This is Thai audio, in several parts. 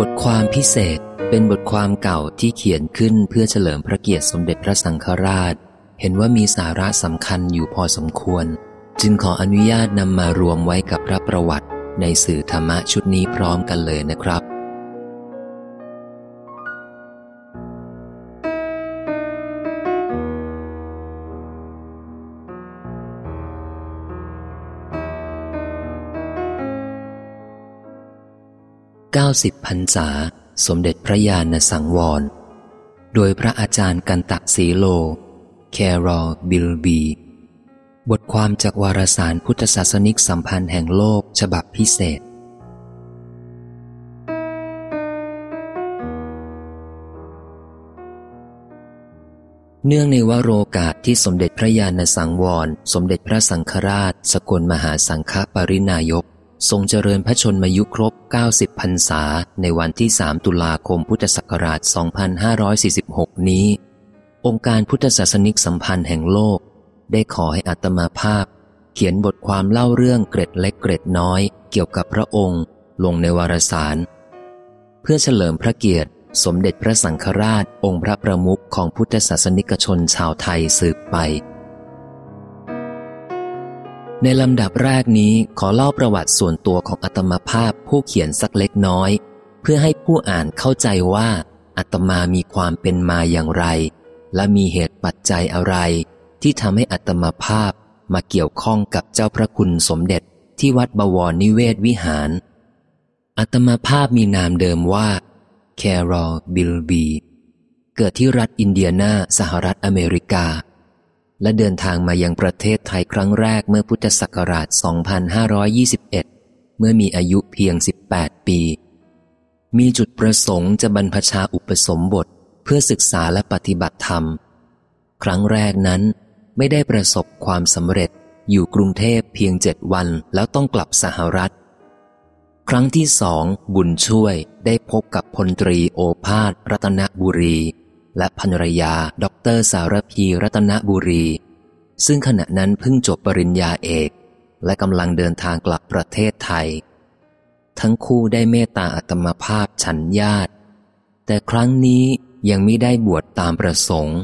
บทความพิเศษเป็นบทความเก่าที่เขียนขึ้นเพื่อเฉลิมพระเกียรติสมเด็จพระสังฆราช เห็นว่ามีสาระสำคัญอยู่พอสมควร จึงขออนุญาตนำมารวมไว้กับพระประวัติ ในสื่อธรรมะชุดนี้พร้อมกันเลยนะครับ 90พรรษา สมเด็จพระญาณสังวร โดยพระอาจารย์กันตะสีโล แครอบิลบี บทความจากวารสารพุทธศาสนิกสัมพันธ์แห่งโลกฉบับพิเศษเนื่องในวโรกาสที่สมเด็จพระญาณสังวร สมเด็จพระสังฆราช สกลมหาสังฆปรินายก ทรงเจริญพระชนมายุครบ 90 พรรษา ในวันที่ 3 ตุลาคมพุทธศักราช 2546 นี้ องค์การพุทธศาสนิกสัมพันธ์แห่งโลก ได้ขอให้อัตมาภาพ เขียนบทความเล่าเรื่องเกร็ดเล็กเกร็ดน้อย เกี่ยวกับพระองค์ ลงในวารสาร เพื่อเฉลิมพระเกียรติ สมเด็จพระสังฆราช องค์พระประมุขของพุทธศาสนิกชนชาวไทยสืบไป ในลำดับแรกนี้ขอเล่าประวัติส่วนตัวของอัตมาภาพผู้เขียนสักเล็กน้อย เพื่อให้ผู้อ่านเข้าใจว่าอัตมามีความเป็นมาอย่างไร และมีเหตุปัจจัยอะไร ที่ทำให้อัตมาภาพมาเกี่ยวข้องกับเจ้าพระคุณสมเด็จที่วัดบวรนิเวศวิหาร อัตมาภาพมีนามเดิมว่าแครอบิลบี เกิดที่รัฐอินเดียนาสหรัฐอเมริกา และเดินทางมายังประเทศไทยครั้งแรกเมื่อพุทธศักราช 2521 เมื่อมีอายุเพียง 18 ปี มีจุดประสงค์จะบรรพชาอุปสมบทเพื่อศึกษาและปฏิบัติธรรม ครั้งแรกนั้นไม่ได้ประสบความสำเร็จอยู่กรุงเทพเพียงเจ็ดวันแล้วต้องกลับสหรัฐ ครั้งที่สองบุญช่วยได้พบกับพลตรีโอภาสรัตนบุรี และภรรยาด็อกเตอร์สารพีรัตนบุรี ซึ่งขณะนั้นเพิ่งจบปริญญาเอก และกำลังเดินทางกลับประเทศไทย ทั้งคู่ได้เมตตาอาตมภาพฉันญาติ แต่ครั้งนี้ยังไม่ได้บวชตามประสงค์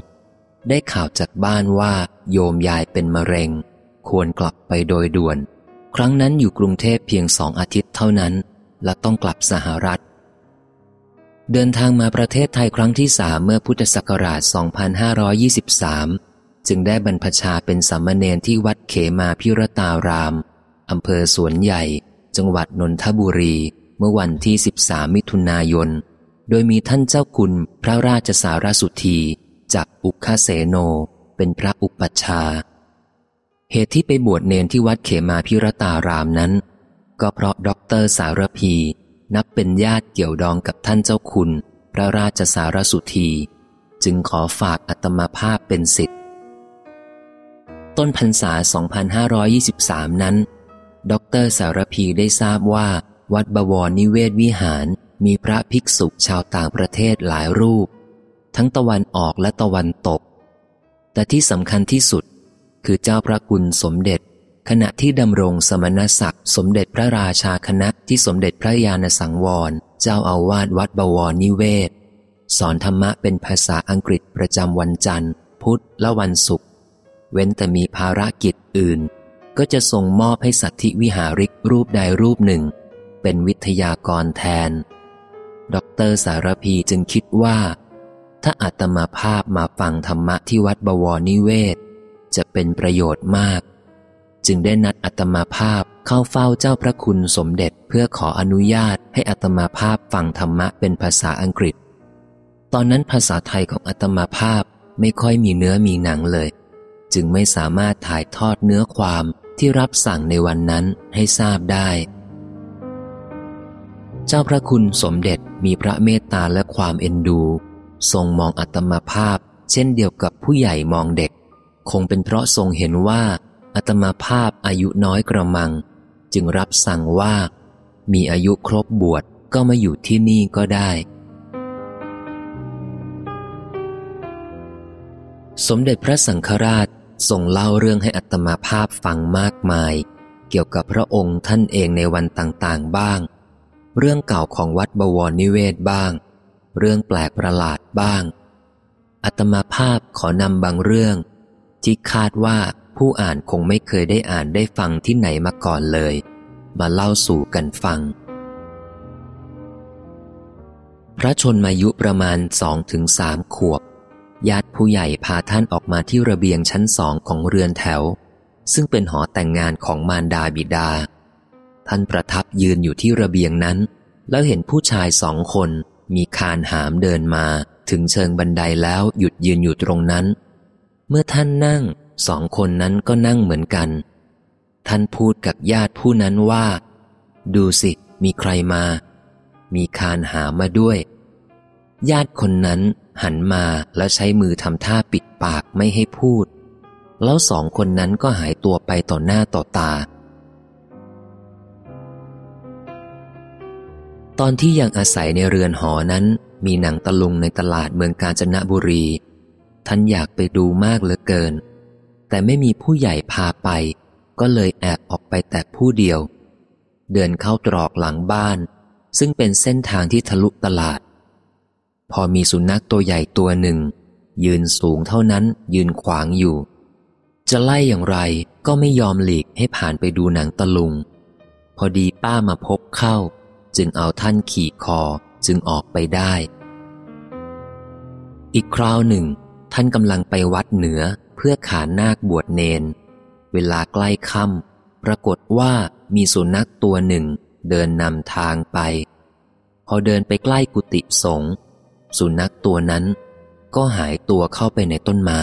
ได้ข่าวจากบ้านว่าโยมยายเป็นมะเร็ง ควรกลับไปโดยด่วน ครั้งนั้นอยู่กรุงเทพเพียงสองอาทิตย์เท่านั้น และต้องกลับสหรัฐ เดินทางมาประเทศไทยครั้งที่สามเมื่อพุทธศักราช 2523 จึงได้บรรพชาเป็นสามเณรที่วัดเขมาพิรตาราม อำเภอสวนใหญ่ จังหวัดนนทบุรี เมื่อวันที่ 13 มิถุนายน โดยมีท่านเจ้าคุณพระราชสารสุธีจากอุคาเสโน เป็นพระอุปัชฌาย์เหตุที่ไปบวชเนนที่วัดเขมาพิรตารามนั้น ก็เพราะด็อกเตอร์สารพี นับเป็นญาติเกี่ยวดองกับท่านเจ้าคุณ พระราชสารสุธี จึงขอฝากอัตมาภาพเป็นสิทธิ์ต้นพรรษา 2523 นั้น ดรสารพีได้ทราบว่า วัดบวรนิเวศวิหารมีพระภิกษุชาวต่างประเทศหลายรูป ทั้งตะวันออกและตะวันตก แต่ที่สำคัญที่สุด คือเจ้าพระคุณสมเด็จ ขณะที่ดำรงสมณศักดิ์สมเด็จพระราชาคณะที่สมเด็จพระญาณสังวร เจ้าอาวาสวัดบวรนิเวศ สอนธรรมะเป็นภาษาอังกฤษประจำวันจันทร์ พุธและวันศุกร์เว้นแต่มีภารกิจอื่น ก็จะส่งมอบให้สัตธิวิหาริกรูปใดรูปหนึ่ง เป็นวิทยากรแทนด็อกเตอร์สารพีจึงคิดว่า ถ้าอาตมาภาพมาฟังธรรมะที่วัดบวรนิเวศ จะเป็นประโยชน์มาก จึงได้นัดอาตมาภาพเข้าเฝ้าเจ้าพระคุณสมเด็จเพื่อขออนุญาตให้อาตมาภาพฟังธรรมะเป็นภาษาอังกฤษ ตอนนั้นภาษาไทยของอาตมาภาพไม่ค่อยมีเนื้อมีหนังเลย จึงไม่สามารถถ่ายทอดเนื้อความที่รับสั่งในวันนั้นให้ทราบได้ เจ้าพระคุณสมเด็จมีพระเมตตาและความเอ็นดู ทรงมองอัตมาภาพ เช่นเดียวกับผู้ใหญ่มองเด็ก คงเป็นเพราะทรงเห็นว่า อัตมาภาพอายุน้อยกระมัง จึงรับสั่งว่า มีอายุครบบวชก็มาอยู่ที่นี่ก็ได้ สมเด็จพระสังฆราชทรงเล่าเรื่องให้อัตมาภาพฟังมากมาย เกี่ยวกับพระองค์ท่านเองในวันต่างๆบ้าง เรื่องเก่าของวัดบวรนิเวศบ้าง เรื่องแปลกประหลาดบ้างอัตมาภาพขอนำบางเรื่อง ที่คาดว่า ผู้อ่านคงไม่เคยได้อ่านได้ฟังที่ไหนมาก่อนเลย มาเล่าสู่กันฟัง พระชนมายุประมาณสองถึงสามขวบ ญาติผู้ใหญ่พาท่านออกมาที่ระเบียงชั้นสองของเรือนแถว ซึ่งเป็นหอแต่งงานของมารดาบิดา ท่านประทับยืนอยู่ที่ระเบียงนั้น แล้วเห็นผู้ชายสองคนมีคานหามเดินมาถึงเชิงบันไดแล้วหยุดยืนอยู่ตรงนั้น เมื่อท่านนั่ง สองคนนั้นก็นั่งเหมือนกัน ท่านพูดกับญาติผู้นั้นว่า ดูสิมีใครมา มีคานหามาด้วย ญาติคนนั้นหันมาแล้วใช้มือทำท่าปิดปากไม่ให้พูด แล้วสองคนนั้นก็หายตัวไปต่อหน้าต่อตา ตอนที่ยังอาศัยในเรือนหอนั้น มีหนังตะลุงในตลาดเมืองกาญจนบุรี ท่านอยากไปดูมากเหลือเกิน แต่ไม่มีผู้ใหญ่พาไป ก็เลยแอบออกไปแต่ผู้เดียว เดินเข้าตรอกหลังบ้าน ซึ่งเป็นเส้นทางที่ทะลุตลาด พอมีสุนัขตัวใหญ่ตัวหนึ่ง ยืนสูงเท่านั้นยืนขวางอยู่ จะไล่อย่างไรก็ไม่ยอมหลีกให้ผ่านไปดูหนังตะลุง พอดีป้ามาพบเข้า จึงเอาท่านขี่คอจึงออกไปได้ อีกคราวหนึ่ง ท่านกำลังไปวัดเหนือเพื่อขานาคบวชเนน เวลาใกล้ค่ำปรากฏว่ามีสุนัขตัวหนึ่งเดินนำทางไป พอเดินไปใกล้กุฏิสงฆ์สุนัขตัวนั้นก็หายตัวเข้าไปในต้นไม้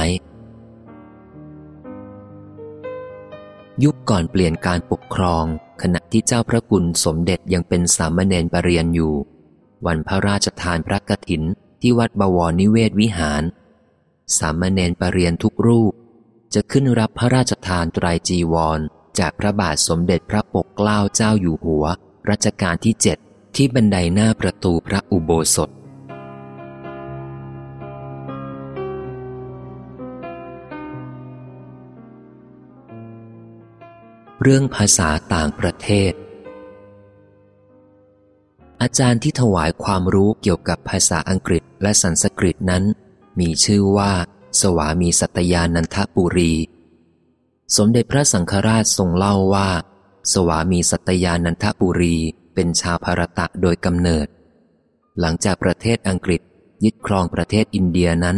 ยุคก่อนเปลี่ยนการปกครอง ขณะที่เจ้าพระกุลสมเด็จยังเป็นสามเณรปรริยนอยู่ วันพระราชทานพระกฐินที่วัดบวรนิเวศวิหาร สามเณรปรริยนทุกรูป จะขึ้นรับพระราชทานตรายจีวร จากพระบาทสมเด็จพระปกเกล้าเจ้าอยู่หัว รัชกาลที่เจ็ดที่บันไดหน้าประตูพระอุโบสถเรื่องภาษาต่างประเทศ อาจารย์ที่ถวายความรู้เกี่ยวกับภาษาอังกฤษและสันสกฤตนั้น มีชื่อว่า สวามีสัตยานันทปุรี สมเด็จพระสังฆราชทรงเล่าว่า สวามีสัตยานันทปุรีเป็นชาวภารตะโดยกำเนิด หลังจากประเทศอังกฤษยึดครองประเทศอินเดียนั้น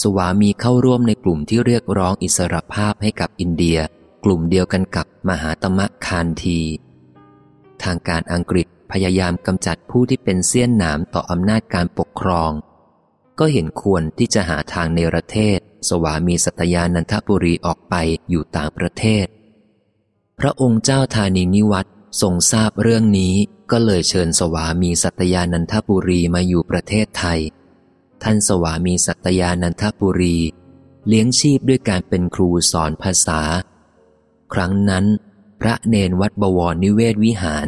สวามีเข้าร่วมในกลุ่มที่เรียกร้องอิสรภาพให้กับอินเดีย กลุ่มเดียวกันกับมหาตมะคานที ทางการอังกฤษพยายามกำจัดผู้ที่เป็นเสี้ยนหนามต่ออำนาจการปกครอง ก็เห็นควรที่จะหาทางในประเทศ สวามีสัตยานันทบุรีออกไปอยู่ต่างประเทศ พระองค์เจ้าธานีนิวัตทรงทราบเรื่องนี้ก็เลยเชิญสวามีสัตยานันทบุรีมาอยู่ประเทศไทย ท่านสวามีสัตยานันทบุรี เลี้ยงชีพด้วยการเป็นครูสอนภาษา ครั้งนั้น พระเนนวัดบวรนิเวศวิหาร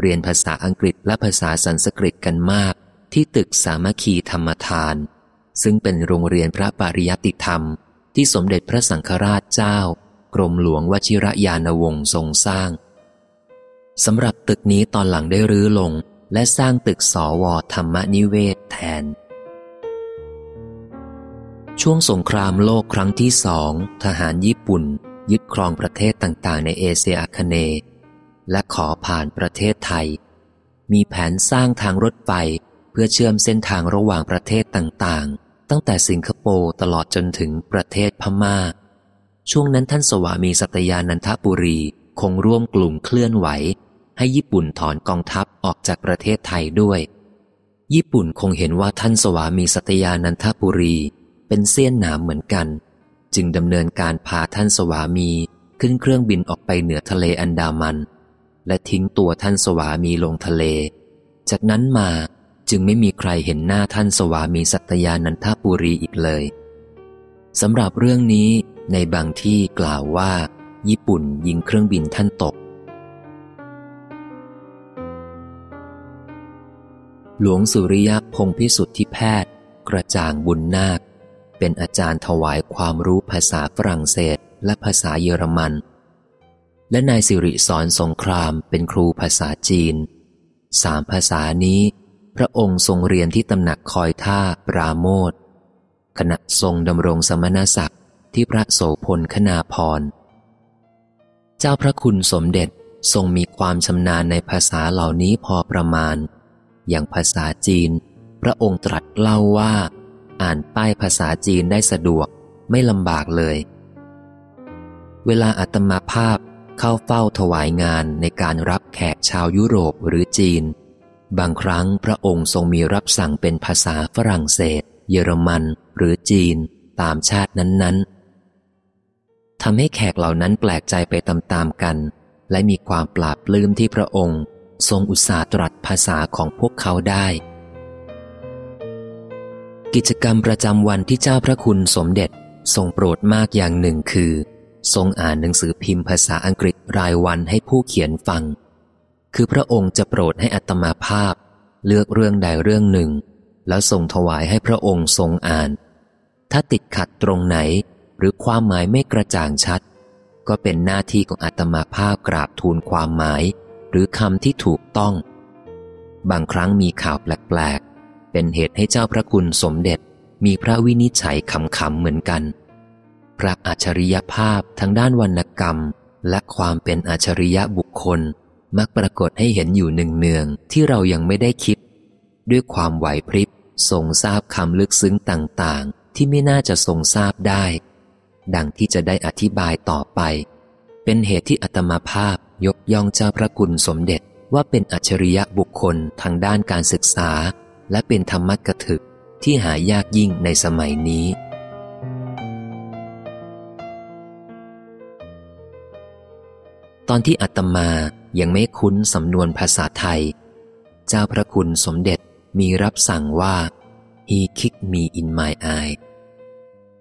เรียนภาษาอังกฤษและภาษาสันสกฤตกันมากที่ตึกสามัคคีธรรมทาน ซึ่งเป็นโรงเรียนพระปริยติธรรม ที่สมเด็จพระสังฆราชเจ้า กรมหลวงวชิรยานวงศ์ทรงสร้างสำหรับตึกนี้ตอนหลังได้รื้อลง และสร้างตึกสวธรรมนิเวศแทน ช่วงสงครามโลกครั้งที่สองทหารญี่ปุ่น ยึดครองประเทศต่างๆ ในเอเชียอาคเนย์และขอผ่านประเทศไทย มีแผนสร้างทางรถไฟเพื่อเชื่อมเส้นทางระหว่างประเทศต่างๆ ตั้งแต่สิงคโปร์ตลอดจนถึงประเทศพมา่า ช่วงนั้นท่านสวามีสัตยานันทบุรีคงร่วมกลุ่มเคลื่อนไหว ให้ญี่ปุ่นถอนกองทัพออกจากประเทศไทยด้วย ญี่ปุ่นคงเห็นว่าท่านสวามีสัตยานันทบุรี เป็นเสี้ยนหนามเหมือนกัน จึงดำเนินการพาท่านสวามีขึ้นเครื่องบินออกไปเหนือทะเลอันดามัน และทิ้งตัวท่านสวามีลงทะเล จากนั้นมา จึงไม่มีใครเห็นหน้าท่านสวามีสัตยานันทปุรีอีกเลยสำหรับเรื่องนี้ในบางที่กล่าวว่า ญี่ปุ่นยิงเครื่องบินท่านตก หลวงสุริยะพงพิสุทธิแพทย์ กระจ่างบุญนาค เป็นอาจารย์ถวายความรู้ภาษาฝรั่งเศสและภาษาเยอรมัน และนายสิริสอนสงครามเป็นครูภาษาจีนสามภาษานี้ พระองค์ทรงเรียนที่ตำหนักคอยท่าปราโมทขณะทรงดำรงสมณศักดิ์ที่พระโสพลคณาพร เจ้าพระคุณสมเด็จทรงมีความชำนาญในภาษาเหล่านี้พอประมาณ อย่างภาษาจีน พระองค์ตรัสเล่าว่า อ่านป้ายภาษาจีนได้สะดวกไม่ลำบากเลย เวลาอาตมาภาพเข้าเฝ้าถวายงานในการรับแขกชาวยุโรปหรือจีน บางครั้งพระองค์ทรงมีรับสั่งเป็นภาษาฝรั่งเศส เยอรมันหรือจีนตามชาตินั้นๆทำให้แขกเหล่านั้นแปลกใจไปตามๆกัน และมีความปราบปลื้มที่พระองค์ ทรงอุตสาห์ตรัสภาษาของพวกเขาได้ กิจกรรมประจำวันที่เจ้าพระคุณสมเด็จทรงโปรดมากอย่างหนึ่งคือ ทรงอ่านหนังสือพิมพ์ภาษาอังกฤษรายวันให้ผู้เขียนฟัง คือพระองค์จะโปรดให้อัตมาภาพ เลือกเรื่องใดเรื่องหนึ่ง แล้วส่งถวายให้พระองค์ทรงอ่าน ถ้าติดขัดตรงไหน หรือความหมายไม่กระจ่างชัด ก็เป็นหน้าที่ของอัตมาภาพกราบทูลความหมาย หรือคำที่ถูกต้อง บางครั้งมีข่าวแปลกๆ เป็นเหตุให้เจ้าพระคุณสมเด็จมีพระวินิจฉัยคำๆเหมือนกัน พระอัจฉริยภาพทางด้านวรรณกรรม และความเป็นอัจฉริยะบุคคล มักปรากฏให้เห็นอยู่หนึ่งเนืองที่เรายังไม่ได้คิด ด้วยความไหวพริบทรงทราบคำลึกซึ้งต่างๆ ที่ไม่น่าจะทรงทราบได้ ดังที่จะได้อธิบายต่อไป เป็นเหตุที่อัตมาภาพยกย่องเจ้าพระคุณสมเด็จว่าเป็นอัจฉริยะบุคคลทางด้านการศึกษา และเป็นธรรมกถึกที่หายากยิ่งในสมัยนี้ตอนที่อาตมา ยังไม่คุ้นสำนวนภาษาไทย เจ้าพระคุณสมเด็จมีรับสั่งว่า he kicked me in my eye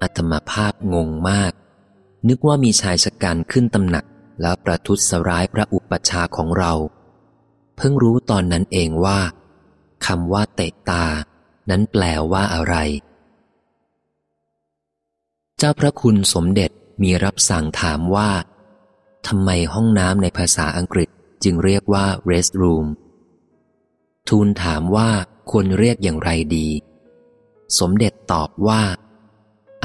อาตมาภาพงงมาก นึกว่ามีชายชะกันขึ้นตำหนักแล้วประทุษร้ายพระอุปชาของเรา เพิ่งรู้ตอนนั้นเองว่าคำว่าเตะตา นั้นแปลว่าอะไร เจ้าพระคุณสมเด็จมีรับสั่งถามว่าทำไมห้องน้ำในภาษาอังกฤษ จึงเรียกว่า rest room ทูลถามว่าควรเรียกอย่างไรดี สมเด็จตอบว่า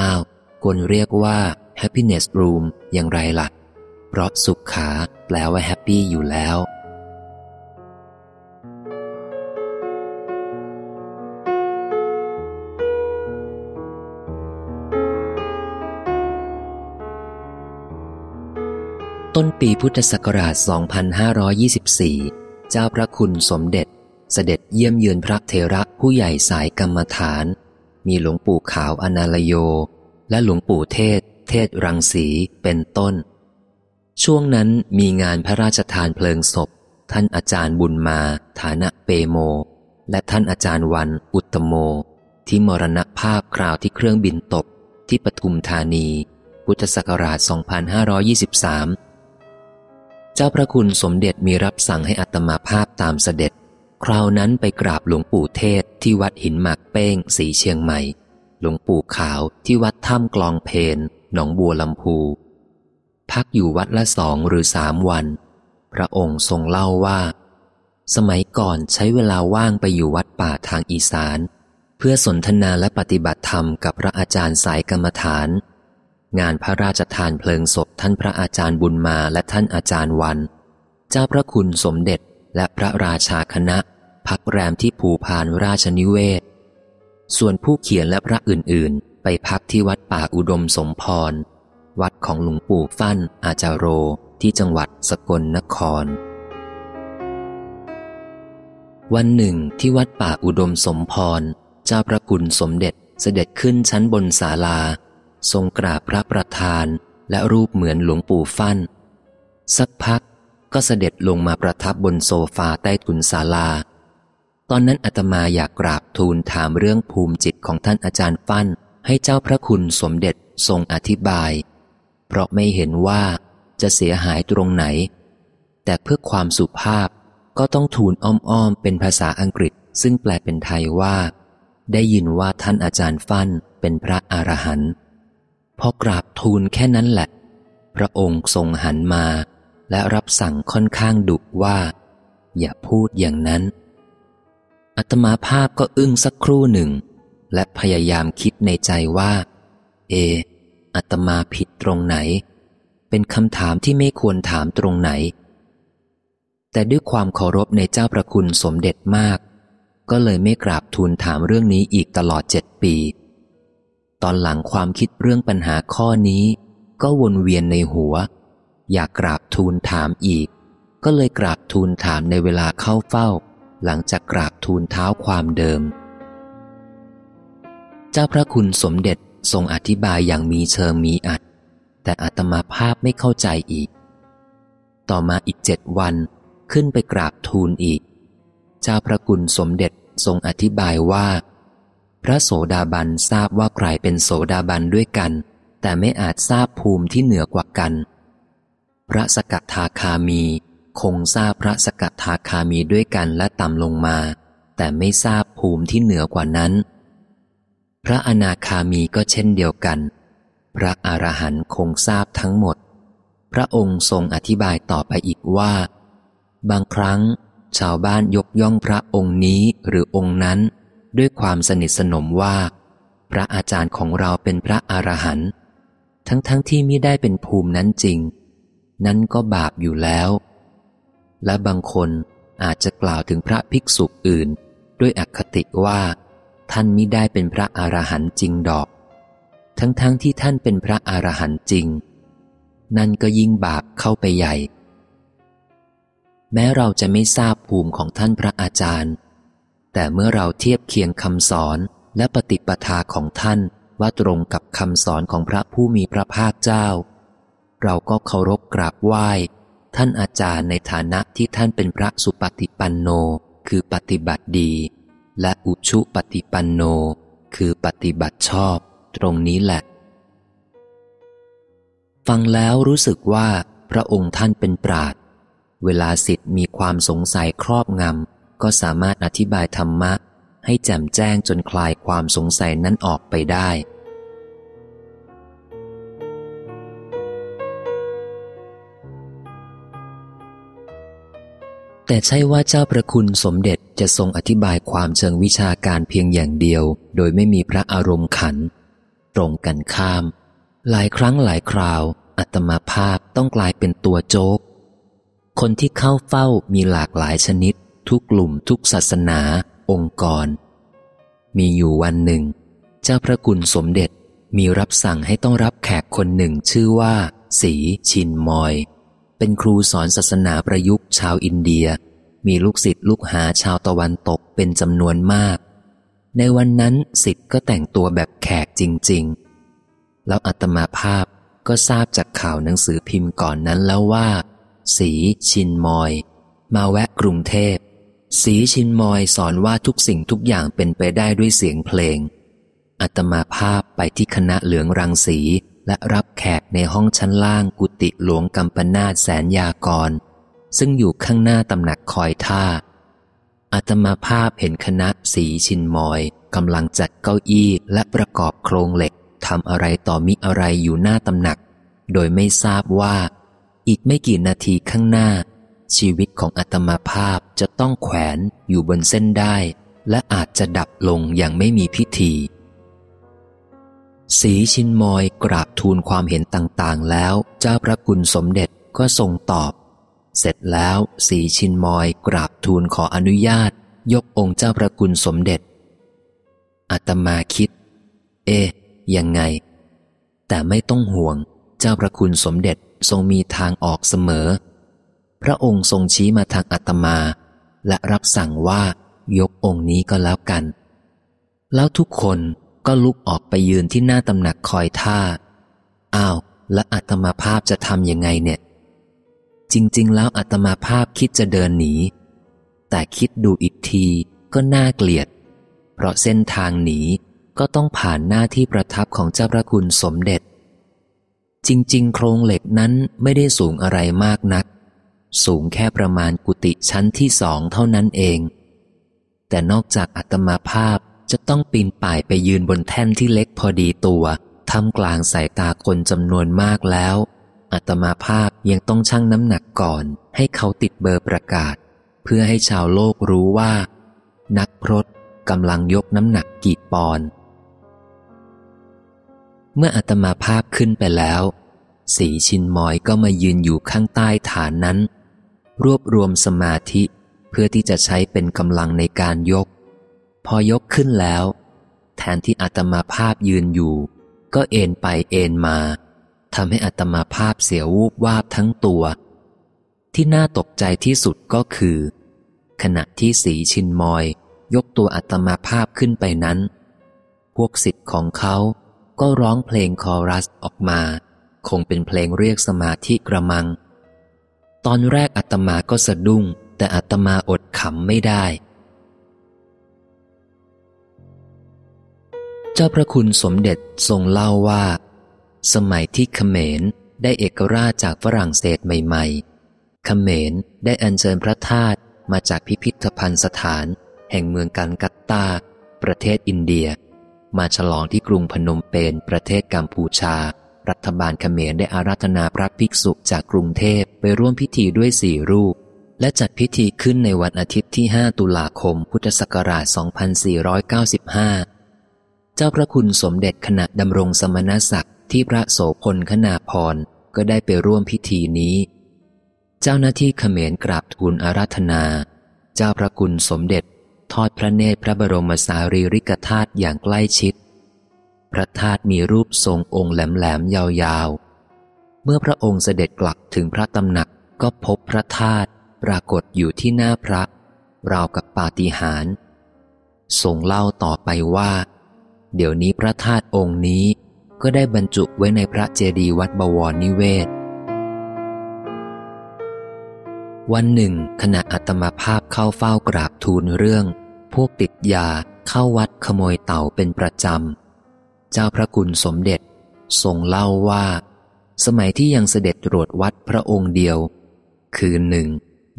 อ้าว ควรเรียกว่า happiness room อย่างไรละ่ะ เพราะสุขขาแปลว่า happy อยู่แล้ว ต้นปีพุทธศักราช 2524 เจ้าพระคุณสมเด็จ เสด็จเยี่ยมเยือนพระเทระผู้ใหญ่สายกรรมฐาน มีหลวงปู่ขาวอนาลโย และหลวงปู่เทศ เทศรังสีเป็นต้น ช่วงนั้นมีงานพระราชทานเพลิงศพ ท่านอาจารย์บุญมา ฐานะเปโม และท่านอาจารย์วันอุตโม ที่มรณภาพคราวที่เครื่องบินตกที่ปทุมธานี พุทธศักราช 2523 เจ้าพระคุณสมเด็จมีรับสั่งให้อัตมาภาพตามเสด็จ คราวนั้นไปกราบหลวงปู่เทศที่วัดหินหมากเป้งสีเชียงใหม่ หลวงปู่ขาวที่วัดถ้ำกลองเพนหนองบัวลำพู พักอยู่วัดละสองหรือสามวัน พระองค์ทรงเล่าว่า สมัยก่อนใช้เวลาว่างไปอยู่วัดป่าทางอีสาน เพื่อสนทนาและปฏิบัติธรรมกับพระอาจารย์สายกรรมฐาน งานพระราชทานเพลิงศพท่านพระอาจารย์บุญมาและท่านอาจารย์วัน เจ้าพระคุณสมเด็จและพระราชาคณะ พักแรมที่ภูพานราชนิเวศ ส่วนผู้เขียนและพระอื่นๆ ไปพักที่วัดป่าอุดมสมพร วัดของหลวงปู่ฟั่นอาจารโรที่จังหวัดสกลนคร วันหนึ่งที่วัดป่าอุดมสมพร เจ้าพระคุณสมเด็จเสด็จขึ้นชั้นบนศาลา ทรงกราบพระประธานและรูปเหมือนหลวงปู่ฟั่น สักพักก็เสด็จลงมาประทับบนโซฟาใต้ถุนศาลา ตอนนั้นอาตมาอยากกราบทูลถามเรื่องภูมิจิตของท่านอาจารย์ฟั่น ให้เจ้าพระคุณสมเด็จทรงอธิบาย เพราะไม่เห็นว่าจะเสียหายตรงไหน แต่เพื่อความสุภาพก็ต้องทูลอ้อมๆ เป็นภาษาอังกฤษซึ่งแปลเป็นไทยว่า ได้ยินว่าท่านอาจารย์ฟั่นเป็นพระอรหันต์ พอกราบทูลแค่นั้นแหละ พระองค์ทรงหันมา และรับสั่งค่อนข้างดุว่า อย่าพูดอย่างนั้นอัตมาภาพก็อึ้งสักครู่หนึ่ง และพยายามคิดในใจว่า เอ อัตมาผิดตรงไหน เป็นคำถามที่ไม่ควรถามตรงไหน แต่ด้วยความเคารพในเจ้าประคุณสมเด็จมาก ก็เลยไม่กราบทูลถามเรื่องนี้อีกตลอดเจ็ดปี ตอนหลังความคิดเรื่องปัญหาข้อนี้ ก็วนเวียนในหัว อยากกราบทูลถามอีก ก็เลยกราบทูลถามในเวลาเข้าเฝ้า หลังจากกราบทูลเท้าความเดิม เจ้าพระคุณสมเด็จทรงอธิบายอย่างมีเชิงมีอัด แต่อาตมาภาพไม่เข้าใจอีก ต่อมาอีกเจ็ดวันขึ้นไปกราบทูลอีก เจ้าพระคุณสมเด็จทรงอธิบายว่า พระโสดาบันทราบว่าใครเป็นโสดาบันด้วยกัน แต่ไม่อาจทราบภูมิที่เหนือกว่ากัน พระสกทาคามี คงทราบพระสกทาคามีด้วยกันและต่ำลงมา แต่ไม่ทราบภูมิที่เหนือกว่านั้น พระอนาคามีก็เช่นเดียวกัน พระอรหันต์คงทราบทั้งหมด พระองค์ทรงอธิบายต่อไปอีกว่า บางครั้ง ชาวบ้านยกย่องพระองค์นี้หรือองค์นั้น ด้วยความสนิทสนมว่า พระอาจารย์ของเราเป็นพระอรหันต์ทั้งๆทที่ไม่ได้เป็นภูมินั้นจริง นั้นก็บาปอยู่แล้ว และบางคนอาจจะกล่าวถึงพระภิกษุอื่น ด้วยอคติว่า ท่านมิได้เป็นพระอรหันต์จริงดอก ทั้งๆทที่ท่านเป็นพระอรหันต์จริง นั่นก็ยิ่งบาปเข้าไปใหญ่ แม้เราจะไม่ทราบภูมิของท่านพระอาจารย์ แต่เมื่อเราเทียบเคียงคำสอนและปฏิปทาของท่านว่าตรงกับคำสอนของพระผู้มีพระภาคเจ้า เราก็เคารพกราบไหว้ ท่านอาจารย์ในฐานะที่ท่านเป็นพระสุปฏิปันโน คือปฏิบัติดี และอุชุปฏิปันโน คือปฏิบัติชอบ ตรงนี้แหละ ฟังแล้วรู้สึกว่าพระองค์ท่านเป็นปราดเวลาสิทธิ์มีความสงสัยครอบงำ ก็สามารถอธิบายธรรมะ ให้แจ่มแจ้งจนคลายความสงสัยนั้นออกไปได้ แต่ใช่ว่าเจ้าประคุณสมเด็จจะทรงอธิบายความเชิงวิชาการเพียงอย่างเดียว โดยไม่มีพระอารมณ์ขัน ตรงกันข้าม หลายครั้งหลายคราวอัตมาภาพต้องกลายเป็นตัวโจกคนที่เข้าเฝ้ามีหลากหลายชนิด ทุกกลุ่มทุกศาสนา องค์กร มีอยู่วันหนึ่ง เจ้าพระคุณสมเด็จมีรับสั่งให้ต้องรับแขกคนหนึ่งชื่อว่า สีชินมอย เป็นครูสอนศาสนาประยุกต์ชาวอินเดีย มีลูกศิษย์ลูกหาชาวตะวันตกเป็นจำนวนมาก ในวันนั้นศิษย์ก็แต่งตัวแบบแขกจริง ๆ แล้วอัตมาภาพก็ทราบจากข่าวหนังสือพิมพ์ก่อนนั้นแล้วว่า สีชินมอย มาแวะกรุงเทพ สีชินมอยสอนว่าทุกสิ่งทุกอย่างเป็นไปได้ด้วยเสียงเพลง อัตมาภาพไปที่คณะเหลืองรังสี และรับแขกในห้องชั้นล่างกุฏิหลวงกัมปนาตแสนยากร ซึ่งอยู่ข้างหน้าตำหนักคอยท่าอาตมาภาพเห็นคณะสีชินมอยกำลังจัดเก้าอี้และประกอบโครงเหล็กทำอะไรต่อมิอะไรอยู่หน้าตำหนัก โดยไม่ทราบว่า อีกไม่กี่นาทีข้างหน้า ชีวิตของอาตมาภาพจะต้องแขวนอยู่บนเส้นได้ และอาจจะดับลงอย่างไม่มีพิธี สีชินมอยกราบทูลความเห็นต่างๆ แล้วเจ้าพระกุณสมเด็จก็ทรงตอบ เสร็จแล้วสีชินมอยกราบทูลขออนุญาต ยกองค์เจ้าพระกุณสมเด็จอาตมาคิด เอ๊ยังไง แต่ไม่ต้องห่วง เจ้าพระคุณสมเด็จทรงมีทางออกเสมอ พระองค์ทรงชี้มาทางอาตมา และรับสั่งว่ายกองค์นี้ก็แล้วกัน แล้วทุกคนก็ลุกออกไปยืนที่หน้าตำหนักคอยท่า อ้าว แล้วอัตมาภาพจะทำยังไงเนี่ย จริง ๆ แล้วอัตมาภาพคิดจะเดินหนี แต่คิดดูอีกทีก็น่าเกลียด เพราะเส้นทางหนีก็ต้องผ่านหน้าที่ประทับของเจ้าพระคุณสมเด็จ จริง ๆ โครงเหล็กนั้นไม่ได้สูงอะไรมากนัก สูงแค่ประมาณกุฏิชั้นที่สองเท่านั้นเอง แต่นอกจากอัตมาภาพจะต้องปีนป่ายไปยืนบนแท่นที่เล็กพอดีตัวทำกลางสายตาคนจำนวนมากแล้ว อัตมาภาพยังต้องชั่งน้ำหนักก่อน ให้เขาติดเบอร์ประกาศ เพื่อให้ชาวโลกรู้ว่า นักพรตกำลังยกน้ำหนักกี่ปอนด์เมื่ออาตมาภาพขึ้นไปแล้ว สีชินมอยก็มายืนอยู่ข้างใต้ฐานนั้น รวบรวมสมาธิเพื่อที่จะใช้เป็นกำลังในการยก พอยกขึ้นแล้ว แทนที่อาตมาภาพยืนอยู่ ก็เอ็นไปเอ็นมาทำให้อัตมาภาพเสียวูบวาบทั้งตัว ที่น่าตกใจที่สุดก็คือ ขณะที่สีชินมอย ยกตัวอัตมาภาพขึ้นไปนั้น พวกสิทธิ์ของเขาก็ร้องเพลงคอรัสออกมา คงเป็นเพลงเรียกสมาธิกระมัง ตอนแรกอัตมาก็สะดุ้ง แต่อัตมาอดขำไม่ได้ เจ้าพระคุณสมเด็จทรงเล่าว่า สมัยที่เขมรได้เอกราชจากฝรั่งเศสใหม่ๆเขมรได้อัญเชิญพระธาตุมาจากพิพิธภัณฑ์สถาน แห่งเมืองกันกัตตา ประเทศอินเดีย มาฉลองที่กรุงพนมเปญประเทศกัมพูชา รัฐบาลเขมรได้อาราธนาพระภิกษุจากกรุงเทพไปร่วมพิธีด้วยสี่รูป และจัดพิธีขึ้นในวันอาทิตย์ที่ 5 ตุลาคม พุทธศักราช 2495 เจ้าพระคุณสมเด็จขณะดำรงสมณศักดิ์ที่พระโสพลคณาพรก็ได้ไปร่วมพิธีนี้ เจ้าหน้าที่เขมรกราบทูลอาราธนา เจ้าพระกุณสมเด็จ ทอดพระเนตรพระบรมสารีริกธาตุอย่างใกล้ชิด พระธาตุมีรูปทรงองค์แหลมๆยาวๆ เมื่อพระองค์เสด็จกลับถึงพระตำหนักก็พบพระธาตุปรากฏอยู่ที่หน้าพระ ราวกับปาฏิหาริย์ทรงเล่าต่อไปว่า เดี๋ยวนี้พระธาตุองค์นี้ก็ได้บรรจุไว้ในพระเจดีย์วัดบวรนิเวศ วันหนึ่ง ขณะอัตมาภาพเข้าเฝ้ากราบทูลเรื่อง พวกติดยาเข้าวัดขโมยเต่าเป็นประจำ เจ้าพระกุณสมเด็จทรงเล่าว่า สมัยที่ยังเสด็จตรวจวัดพระองค์เดียว คืนหนึ่ง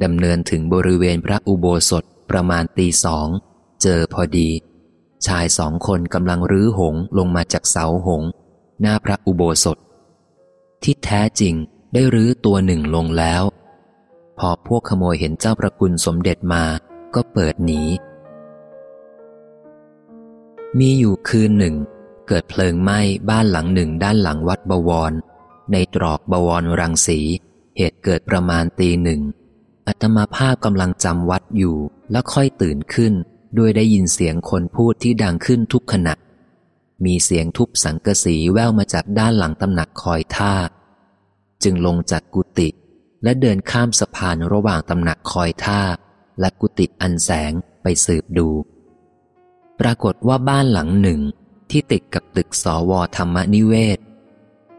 ดำเนินถึงบริเวณพระอุโบสถประมาณตีสอง เจอพอดี ชายสองคนกำลังรื้อหงลงมาจากเสาหง หน้าพระอุโบสถ ที่แท้จริงได้รื้อตัวหนึ่งลงแล้ว พอพวกขโมยเห็นเจ้าประกุลสมเด็จมาก็เปิดหนีมีอยู่คืนหนึ่ง เกิดเพลิงไหม้บ้านหลังหนึ่งด้านหลังวัดบวร ในตรอกบวรรังสี เหตุเกิดประมาณตีหนึ่งอัตมาภาพกำลังจำวัดอยู่แล้วค่อยตื่นขึ้น ด้วยได้ยินเสียงคนพูดที่ดังขึ้นทุกขณะ มีเสียงทุบสังกสีแว่วมาจากด้านหลังตำหนักคอยท่า จึงลงจากกุฏิและเดินข้ามสะพานระหว่างตำหนักคอยท่า และกุฏิอันแสงไปสืบดู ปรากฏว่าบ้านหลังหนึ่ง ที่ติดกับตึกสวธรรมนิเวศ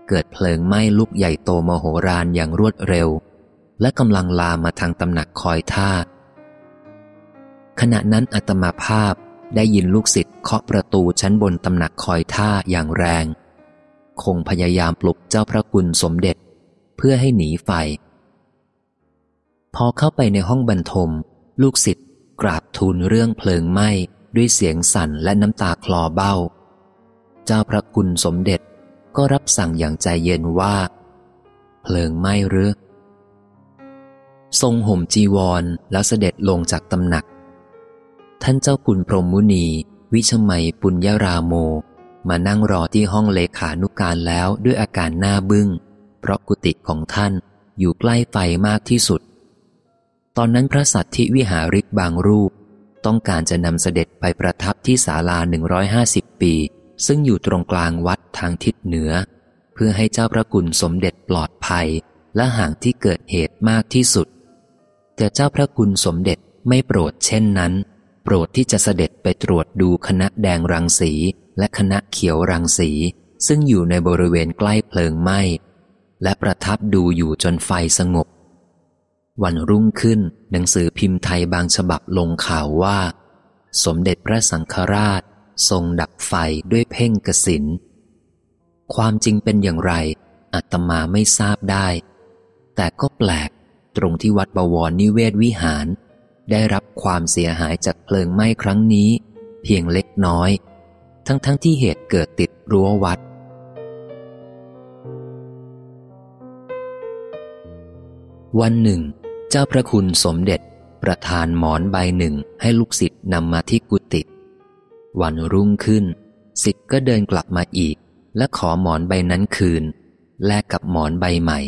เกิดเพลิงไหม้ลุกใหญ่โตมโหฬารอย่างรวดเร็ว และกำลังลามมาทางตำหนักคอยท่า ขณะนั้นอัตมาภาพได้ยินลูกศิษย์เคาะประตูชั้นบนตำหนักคอยท่าอย่างแรง คงพยายามปลุกเจ้าพระกุณสมเด็จ เพื่อให้หนีไฟ พอเข้าไปในห้องบรรทม ลูกศิษย์กราบทูลเรื่องเพลิงไหม้ด้วยเสียงสั่นและน้ำตาคลอเบ้า เจ้าพระกุณสมเด็จก็รับสั่งอย่างใจเย็นว่า เพลิงไหม้หรือ ทรงห่มจีวรแล้วเสด็จลงจากตำหนัก ท่านเจ้าคุณพรหมมุนี วิชมัยปุญญาราโม มานั่งรอที่ห้องเลขานุการแล้วด้วยอาการหน้าบึง้ง เพราะกุฏิของท่านอยู่ใกล้ไฟมากที่สุด ตอนนั้นพระสัตธิวิหาริกบางรูป ต้องการจะนำเสด็จไปประทับที่ศาลาหนึ่งร้อยห้าสิบปี ซึ่งอยู่ตรงกลางวัดทางทิศเหนือ เพื่อให้เจ้าพระกุณสมเด็จปลอดภัยและห่างที่เกิดเหตุมากที่สุด แต่เจ้าพระกุณสมเด็จไม่โปรดเช่นนั้น โปรดที่จะเสด็จไปตรวจดูคณะแดงรังสีและคณะเขียวรังสี ซึ่งอยู่ในบริเวณใกล้เพลิงไหม้ และประทับดูอยู่จนไฟสงบ วันรุ่งขึ้นหนังสือพิมพ์ไทยบางฉบับลงข่าวว่า สมเด็จพระสังฆราช ทรงดับไฟด้วยเพ่งกสินความจริงเป็นอย่างไรอาตมาไม่ทราบได้ แต่ก็แปลกตรงที่วัดบวรนิเวศวิหาร ได้รับความเสียหายจากเพลิงไหม้ครั้งนี้ เพียงเล็กน้อย ทั้งๆทที่เหตุเกิดติดรั้ววัดวันหนึ่ง เจ้าพระคุณสมเด็จประทานหมอนใบหนึ่งให้ลูกศิษย์นำมาที่กุฏิ วันรุ่งขึ้นศิษย์ก็เดินกลับมาอีก และขอหมอนใบนั้นคืน แลกกับหมอนใบใหม่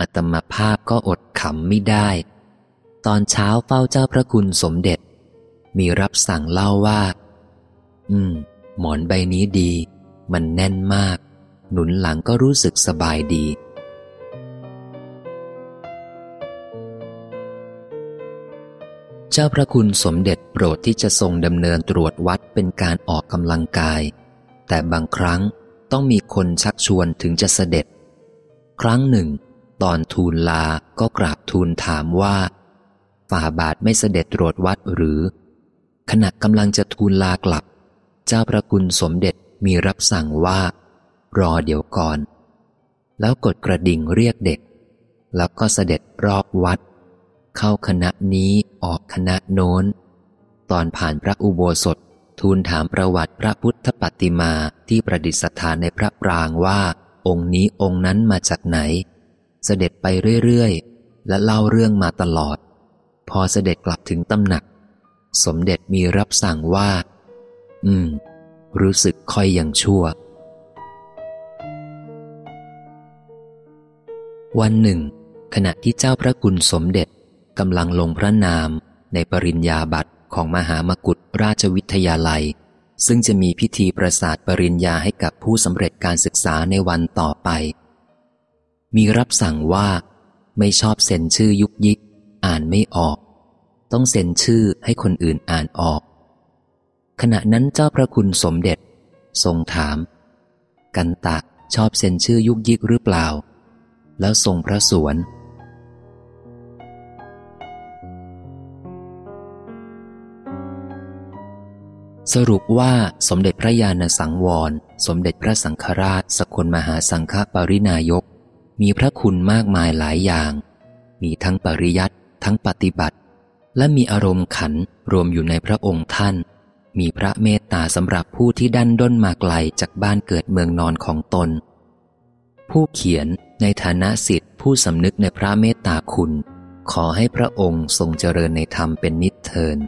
อัตมภาพก็อดขำไม่ได้ ตอนเช้าเฝ้าเจ้าพระคุณสมเด็จ มีรับสั่งเล่าว่า อืม หมอนใบนี้ดี มันแน่นมาก หนุนหลังก็รู้สึกสบายดี จ้าพระคุณสมเด็จโปรดที่จะทรงดำเนินตรวจวัดเป็นการออกกำลังกาย แต่บางครั้งต้องมีคนชักชวนถึงจะเสด็จ ครั้งหนึ่ง ตอนทูลลาก็กราบทูลถามว่า ฝ่าบาทไม่เสด็จตรวจวัดหรือ ขณะกำลังจะทูลลากลับ เจ้าพระคุณสมเด็จมีรับสั่งว่า รอเดี๋ยวก่อน แล้วกดกระดิ่งเรียกเด็ก แล้วก็เสด็จรอบวัด เข้าคณะนี้ออกคณะโน้น ตอนผ่านพระอุโบสถ ทูลถามประวัติพระพุทธปฏิมาที่ประดิษฐานในพระปรางว่า องค์นี้องค์นั้นมาจากไหน เสด็จไปเรื่อยๆ และเล่าเรื่องมาตลอด พอเสด็จกลับถึงตำหนัก สมเด็จมีรับสั่งว่า อืม รู้สึกค่อยยังชั่ววันหนึ่ง ขณะที่เจ้าพระกุณสมเด็จ กำลังลงพระนามในปริญญาบัตรของมหามกุฏราชวิทยาลัย ซึ่งจะมีพิธีประสาทปริญญาให้กับผู้สำเร็จการศึกษาในวันต่อไป มีรับสั่งว่า ไม่ชอบเซ็นชื่อยุกยิก อ่านไม่ออก ต้องเซ็นชื่อให้คนอื่นอ่านออก ขณะนั้นเจ้าพระคุณสมเด็จ ทรงถาม กันตะชอบเซ็นชื่อยุกยิกหรือเปล่า แล้วทรงพระสวน สรุปว่าสมเด็จพระญาณสังวร สมเด็จพระสังฆราชสกลมหาสังฆปรินายก มีพระคุณมากมายหลายอย่าง มีทั้งปริยัติทั้งปฏิบัติ และมีอารมณ์ขันรวมอยู่ในพระองค์ท่าน มีพระเมตตาสำหรับผู้ที่ดันด้นมาไกลจากบ้านเกิดเมืองนอนของตน ผู้เขียนในฐานะสิทธิผู้สำนึกในพระเมตตาคุณ ขอให้พระองค์ทรงเจริญในธรรมเป็นนิจเทิน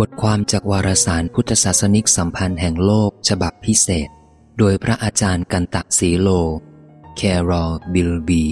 บทความจากวารสารพุทธศาสนิกสัมพันธ์แห่งโลกฉบับพิเศษ โดยพระอาจารย์กันตะสีโล แครอบิลบี